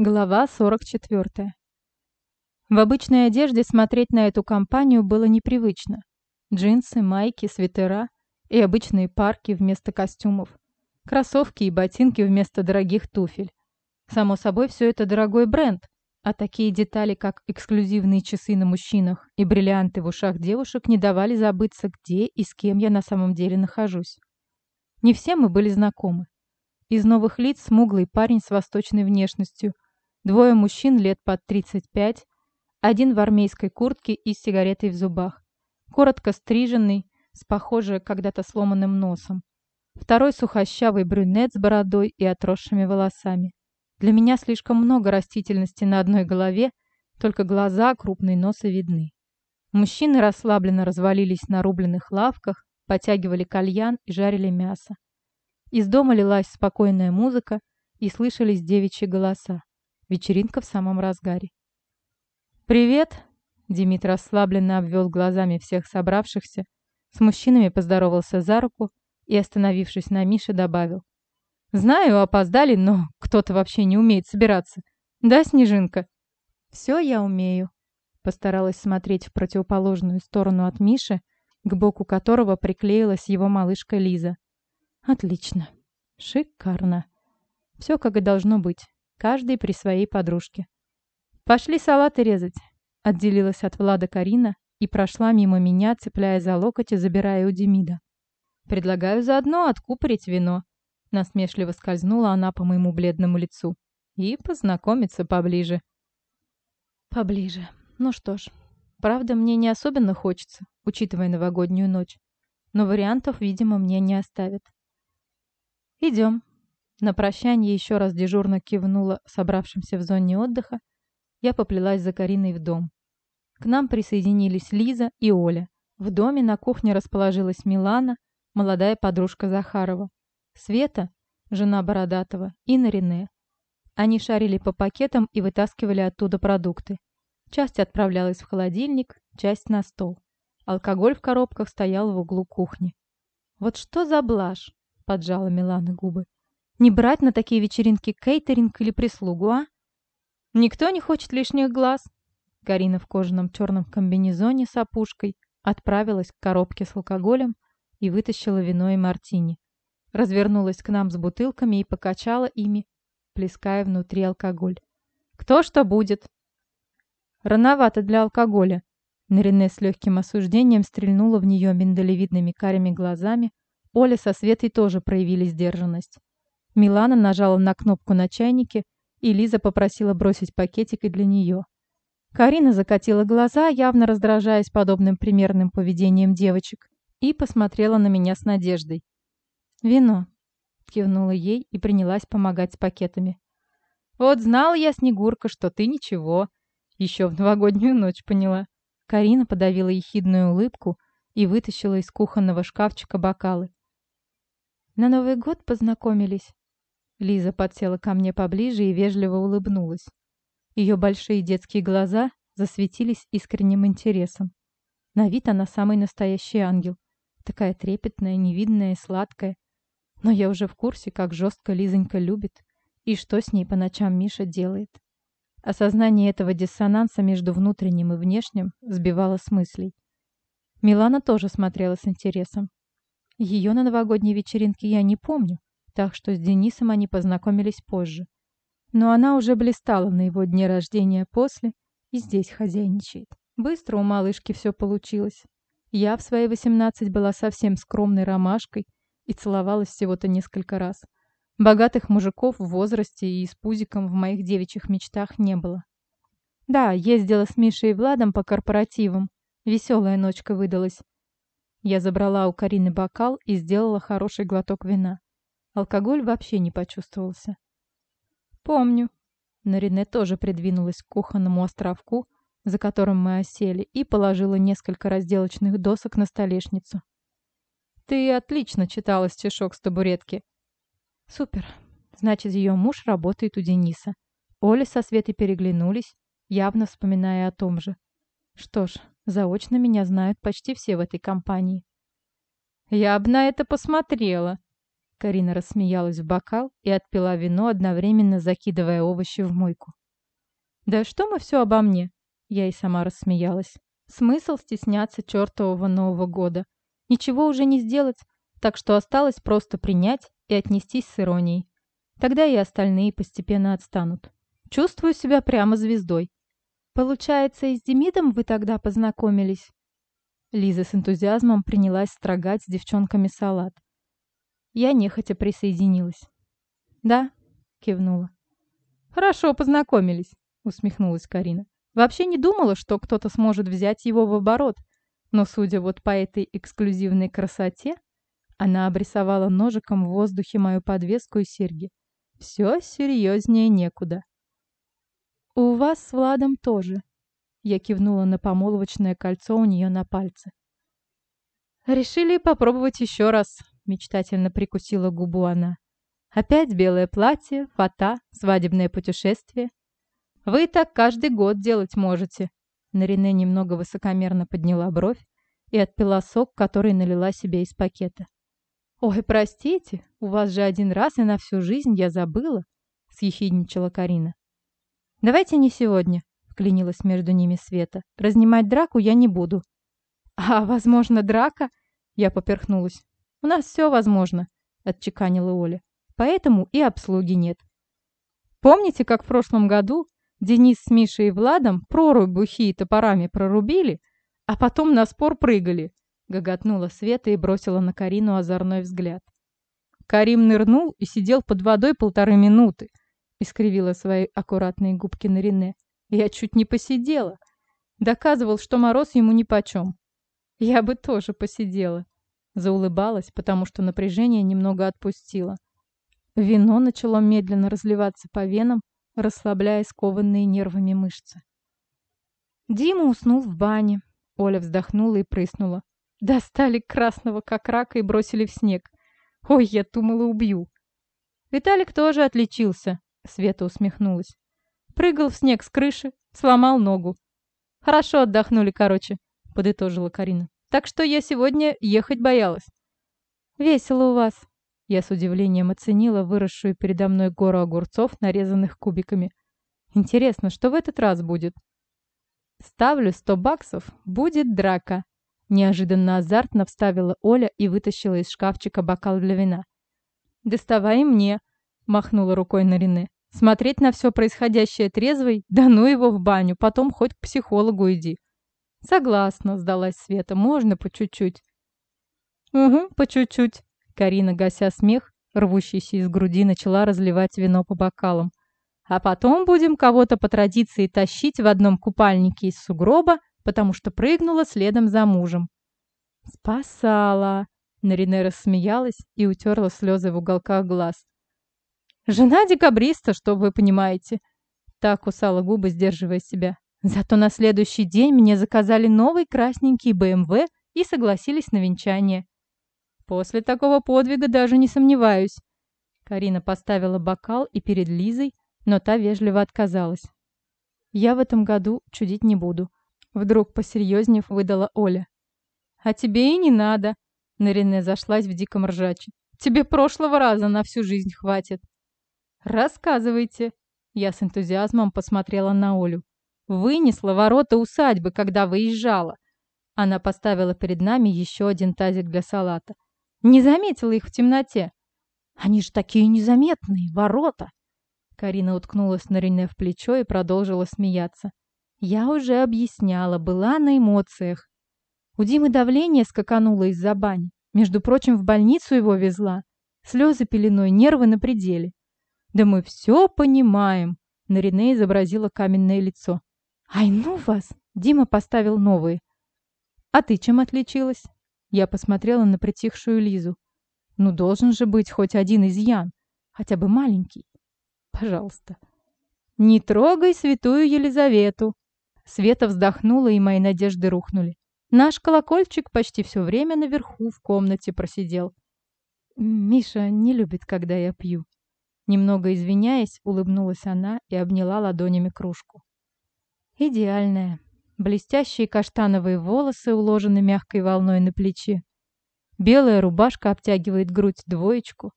Глава 44. В обычной одежде смотреть на эту компанию было непривычно. Джинсы, майки, свитера и обычные парки вместо костюмов. Кроссовки и ботинки вместо дорогих туфель. Само собой, все это дорогой бренд, а такие детали, как эксклюзивные часы на мужчинах и бриллианты в ушах девушек, не давали забыться, где и с кем я на самом деле нахожусь. Не все мы были знакомы. Из новых лиц смуглый парень с восточной внешностью – Двое мужчин лет под 35, один в армейской куртке и с сигаретой в зубах, коротко стриженный, с похоже когда-то сломанным носом. Второй сухощавый брюнет с бородой и отросшими волосами. Для меня слишком много растительности на одной голове, только глаза, крупный нос и видны. Мужчины расслабленно развалились на рубленых лавках, потягивали кальян и жарили мясо. Из дома лилась спокойная музыка и слышались девичьи голоса. Вечеринка в самом разгаре. «Привет!» Демид расслабленно обвел глазами всех собравшихся, с мужчинами поздоровался за руку и, остановившись на Мише, добавил. «Знаю, опоздали, но кто-то вообще не умеет собираться. Да, Снежинка?» «Все я умею», — постаралась смотреть в противоположную сторону от Миши, к боку которого приклеилась его малышка Лиза. «Отлично. Шикарно. Все как и должно быть каждый при своей подружке. «Пошли салаты резать», — отделилась от Влада Карина и прошла мимо меня, цепляя за локоть и забирая у Демида. «Предлагаю заодно откупорить вино», — насмешливо скользнула она по моему бледному лицу. «И познакомиться поближе». «Поближе. Ну что ж, правда, мне не особенно хочется, учитывая новогоднюю ночь. Но вариантов, видимо, мне не оставят». «Идем», на прощание еще раз дежурно кивнула собравшимся в зоне отдыха. Я поплелась за Кариной в дом. К нам присоединились Лиза и Оля. В доме на кухне расположилась Милана, молодая подружка Захарова. Света, жена Бородатова, и Нарине. Они шарили по пакетам и вытаскивали оттуда продукты. Часть отправлялась в холодильник, часть на стол. Алкоголь в коробках стоял в углу кухни. «Вот что за блажь!» — поджала Милана губы. Не брать на такие вечеринки кейтеринг или прислугу, а? Никто не хочет лишних глаз. Карина в кожаном черном комбинезоне с опушкой отправилась к коробке с алкоголем и вытащила вино и мартини. Развернулась к нам с бутылками и покачала ими, плеская внутри алкоголь. «Кто что будет?» «Рановато для алкоголя». Нарине с легким осуждением стрельнула в нее миндалевидными карими глазами. Оля со Светой тоже проявили сдержанность. Милана нажала на кнопку на чайнике, и Лиза попросила бросить пакетик и для нее. Карина закатила глаза, явно раздражаясь подобным примерным поведением девочек, и посмотрела на меня с надеждой. «Вино», — кивнула ей и принялась помогать с пакетами. «Вот знала я, Снегурка, что ты ничего. Еще в новогоднюю ночь поняла». Карина подавила ехидную улыбку и вытащила из кухонного шкафчика бокалы. «На Новый год познакомились?» Лиза подсела ко мне поближе и вежливо улыбнулась. Ее большие детские глаза засветились искренним интересом. На вид она самый настоящий ангел. Такая трепетная, невидная и сладкая. Но я уже в курсе, как жестко Лизонька любит и что с ней по ночам Миша делает. Осознание этого диссонанса между внутренним и внешним сбивало с мыслей. Милана тоже смотрела с интересом. Ее на новогодней вечеринке я не помню, так что с Денисом они познакомились позже. Но она уже блистала на его дне рождения после и здесь хозяйничает. Быстро у малышки все получилось. Я в свои 18 была совсем скромной ромашкой и целовалась всего-то несколько раз. Богатых мужиков в возрасте и с пузиком в моих девичьих мечтах не было. Да, ездила с Мишей и Владом по корпоративам. Веселая ночка выдалась. Я забрала у Карины бокал и сделала хороший глоток вина. Алкоголь вообще не почувствовался. «Помню». Нарине тоже придвинулась к кухонному островку, за которым мы осели, и положила несколько разделочных досок на столешницу. «Ты отлично читала стишок с табуретки». «Супер. Значит, ее муж работает у Дениса». Оля со Светой переглянулись, явно вспоминая о том же. Что ж, заочно меня знают почти все в этой компании. «Я бы на это посмотрела», Карина рассмеялась в бокал и отпила вино, одновременно закидывая овощи в мойку. «Да что мы все обо мне?» Я и сама рассмеялась. Смысл стесняться чертового Нового года. Ничего уже не сделать, так что осталось просто принять и отнестись с иронией. Тогда и остальные постепенно отстанут. Чувствую себя прямо звездой. Получается, и с Демидом вы тогда познакомились? Лиза с энтузиазмом принялась строгать с девчонками салат. Я нехотя присоединилась. «Да», — кивнула. «Хорошо познакомились», — усмехнулась Карина. «Вообще не думала, что кто-то сможет взять его в оборот. Но, судя вот по этой эксклюзивной красоте, она обрисовала ножиком в воздухе мою подвеску и серьги. Все серьезнее некуда. «У вас с Владом тоже», — я кивнула на помолвочное кольцо у нее на пальце. «Решили попробовать еще раз», — мечтательно прикусила губу она. «Опять белое платье, фата, свадебное путешествие. Вы так каждый год делать можете». Нарине немного высокомерно подняла бровь и отпила сок, который налила себе из пакета. «Ой, простите, у вас же один раз и на всю жизнь я забыла», — съехидничала Карина. «Давайте не сегодня», — вклинилась между ними Света. «Разнимать драку я не буду». «А, возможно, драка?» — я поперхнулась. «У нас все возможно», — отчеканила Оля. «Поэтому и обслуги нет». «Помните, как в прошлом году Денис с Мишей и Владом прорубь бухи и топорами прорубили, а потом на спор прыгали?» — гоготнула Света и бросила на Карину озорной взгляд. Карим нырнул и сидел под водой полторы минуты, — искривила свои аккуратные губки на Рене. «Я чуть не посидела. Доказывал, что мороз ему нипочем. Я бы тоже посидела». Заулыбалась, потому что напряжение немного отпустило. Вино начало медленно разливаться по венам, расслабляя скованные нервами мышцы. Дима уснул в бане. Оля вздохнула и прыснула. Достали красного как рака и бросили в снег. Ой, я думала, убью. Виталик тоже отличился. Света усмехнулась. Прыгал в снег с крыши, сломал ногу. Хорошо отдохнули, короче, подытожила Карина. Так что я сегодня ехать боялась. Весело у вас. Я с удивлением оценила выросшую передо мной гору огурцов, нарезанных кубиками. Интересно, что в этот раз будет? Ставлю сто баксов, будет драка. Неожиданно азартно вставила Оля и вытащила из шкафчика бокал для вина. «Доставай мне», — махнула рукой на Рене. Смотреть на все происходящее трезвой, да ну его в баню, потом хоть к психологу иди. Согласна, сдалась Света, можно по чуть-чуть. Угу, по чуть-чуть. Карина, гася смех, рвущийся из груди, начала разливать вино по бокалам. А потом будем кого-то по традиции тащить в одном купальнике из сугроба, потому что прыгнула следом за мужем. Спасала. Нарине рассмеялась и утерла слезы в уголках глаз. Жена декабриста, что вы понимаете. Так кусала губы, сдерживая себя. Зато на следующий день мне заказали новый красненький БМВ и согласились на венчание. После такого подвига даже не сомневаюсь. Карина поставила бокал и перед Лизой, но та вежливо отказалась. Я в этом году чудить не буду. Вдруг посерьезнев выдала Оля. А тебе и не надо. Нарине зашлась в диком ржаче. Тебе прошлого раза на всю жизнь хватит. «Рассказывайте!» Я с энтузиазмом посмотрела на Олю. «Вынесла ворота усадьбы, когда выезжала!» Она поставила перед нами еще один тазик для салата. «Не заметила их в темноте!» «Они же такие незаметные, ворота!» Карина уткнулась на Рене в плечо и продолжила смеяться. «Я уже объясняла, была на эмоциях. У Димы давление скакануло из-за бани. Между прочим, в больницу его везла. Слезы пеленой, нервы на пределе. «Да мы все понимаем!» Нарине изобразила каменное лицо. «Ай, ну вас!» Дима поставил новые. «А ты чем отличилась?» Я посмотрела на притихшую Лизу. «Ну, должен же быть хоть один изъян. Хотя бы маленький. Пожалуйста». «Не трогай святую Елизавету!» Света вздохнула, и мои надежды рухнули. Наш колокольчик почти все время наверху в комнате просидел. «Миша не любит, когда я пью», Немного извиняясь, улыбнулась она и обняла ладонями кружку. Идеальная. Блестящие каштановые волосы уложены мягкой волной на плечи. Белая рубашка обтягивает грудь двоечку.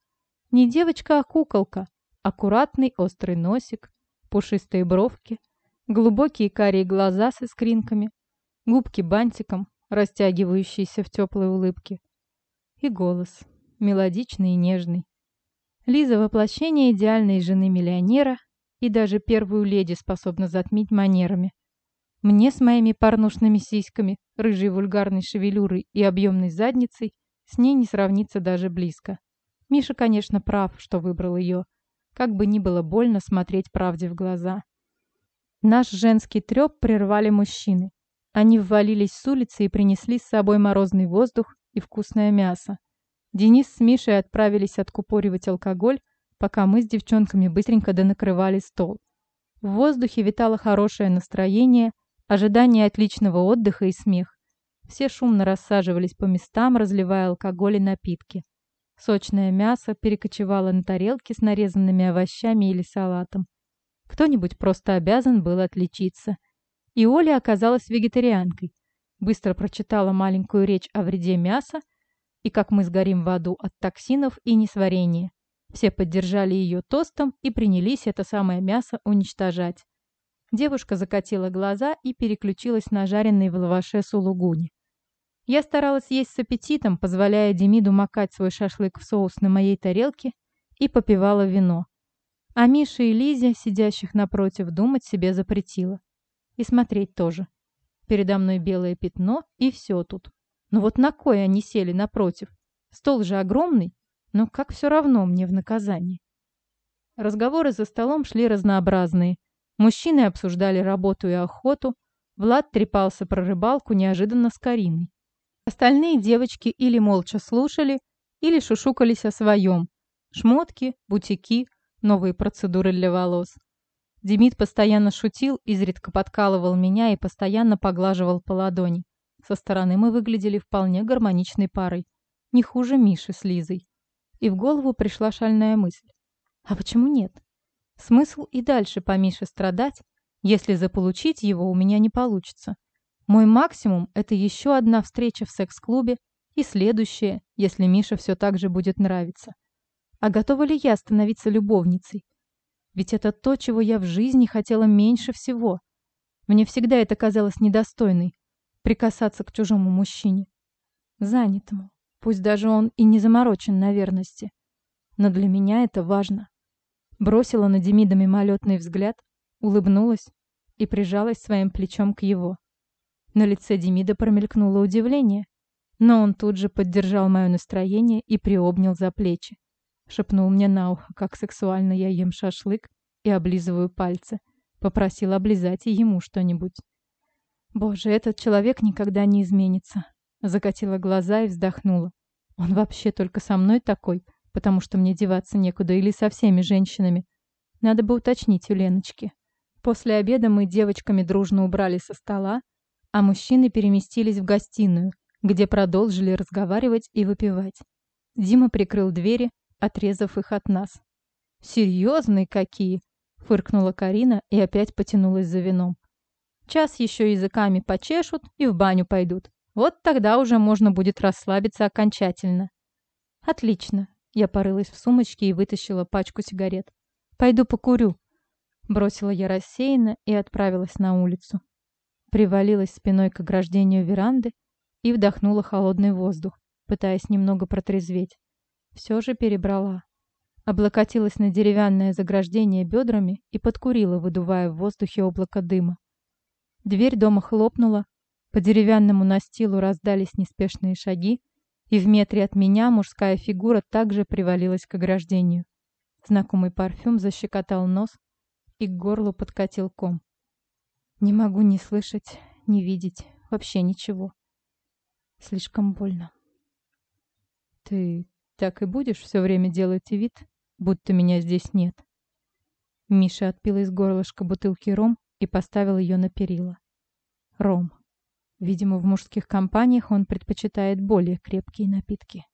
Не девочка, а куколка. Аккуратный острый носик, пушистые бровки, глубокие карие глаза с искринками, губки бантиком, растягивающиеся в теплой улыбке. И голос, мелодичный и нежный. Лиза – воплощение идеальной жены миллионера, и даже первую леди способна затмить манерами. Мне с моими порнушными сиськами, рыжей вульгарной шевелюрой и объемной задницей с ней не сравнится даже близко. Миша, конечно, прав, что выбрал ее. Как бы ни было больно смотреть правде в глаза. Наш женский треп прервали мужчины. Они ввалились с улицы и принесли с собой морозный воздух и вкусное мясо. Денис с Мишей отправились откупоривать алкоголь, пока мы с девчонками быстренько донакрывали стол. В воздухе витало хорошее настроение, ожидание отличного отдыха и смех. Все шумно рассаживались по местам, разливая алкоголь и напитки. Сочное мясо перекочевало на тарелки с нарезанными овощами или салатом. Кто-нибудь просто обязан был отличиться. И Оля оказалась вегетарианкой. Быстро прочитала маленькую речь о вреде мяса и как мы сгорим в аду от токсинов и несварения. Все поддержали ее тостом и принялись это самое мясо уничтожать. Девушка закатила глаза и переключилась на жареный в лаваше сулугуни. Я старалась есть с аппетитом, позволяя Демиду макать свой шашлык в соус на моей тарелке и попивала вино. А Мише и Лизе, сидящих напротив, думать себе запретила. И смотреть тоже. Передо мной белое пятно, и все тут. Но вот на кой они сели напротив? Стол же огромный, но как все равно мне в наказании. Разговоры за столом шли разнообразные. Мужчины обсуждали работу и охоту. Влад трепался про рыбалку неожиданно с Кариной. Остальные девочки или молча слушали, или шушукались о своем. Шмотки, бутики, новые процедуры для волос. Демид постоянно шутил, изредка подкалывал меня и постоянно поглаживал по ладони. Со стороны мы выглядели вполне гармоничной парой. Не хуже Миши с Лизой. И в голову пришла шальная мысль. А почему нет? Смысл и дальше по Мише страдать, если заполучить его у меня не получится. Мой максимум – это еще одна встреча в секс-клубе и следующая, если Миша все так же будет нравиться. А готова ли я становиться любовницей? Ведь это то, чего я в жизни хотела меньше всего. Мне всегда это казалось недостойной – прикасаться к чужому мужчине. Занятому. Пусть даже он и не заморочен на верности. Но для меня это важно. Бросила на Демида мимолетный взгляд, улыбнулась и прижалась своим плечом к его. На лице Демида промелькнуло удивление, но он тут же поддержал мое настроение и приобнял за плечи. Шепнул мне на ухо, как сексуально я ем шашлык и облизываю пальцы. Попросил облизать и ему что-нибудь. Боже, этот человек никогда не изменится. Закатила глаза и вздохнула. Он вообще только со мной такой, потому что мне деваться некуда или со всеми женщинами. Надо бы уточнить у Леночки. После обеда мы девочками дружно убрали со стола, а мужчины переместились в гостиную, где продолжили разговаривать и выпивать. Дима прикрыл двери, отрезав их от нас. «Серьезные какие!» — фыркнула Карина и опять потянулась за вином. «Час еще языками почешут и в баню пойдут. Вот тогда уже можно будет расслабиться окончательно». «Отлично!» — я порылась в сумочке и вытащила пачку сигарет. «Пойду покурю», — бросила я рассеянно и отправилась на улицу привалилась спиной к ограждению веранды и вдохнула холодный воздух, пытаясь немного протрезветь. Все же перебрала. Облокотилась на деревянное заграждение бедрами и подкурила, выдувая в воздухе облако дыма. Дверь дома хлопнула, по деревянному настилу раздались неспешные шаги, и в метре от меня мужская фигура также привалилась к ограждению. Знакомый парфюм защекотал нос, и к горлу подкатил ком. Не могу ни слышать, ни видеть, вообще ничего. Слишком больно. Ты так и будешь все время делать вид, будто меня здесь нет? Миша отпил из горлышка бутылки ром и поставил ее на перила. Ром. Видимо, в мужских компаниях он предпочитает более крепкие напитки.